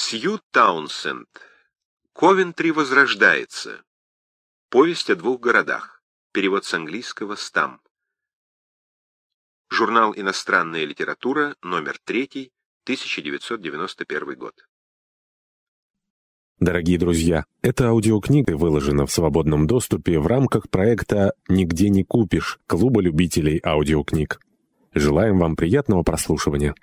Сью Таунсенд. Ковентри возрождается. Повесть о двух городах. Перевод с английского «Стам». Журнал «Иностранная литература», номер 3, 1991 год. Дорогие друзья, эта аудиокнига выложена в свободном доступе в рамках проекта «Нигде не купишь» Клуба любителей аудиокниг. Желаем вам приятного прослушивания.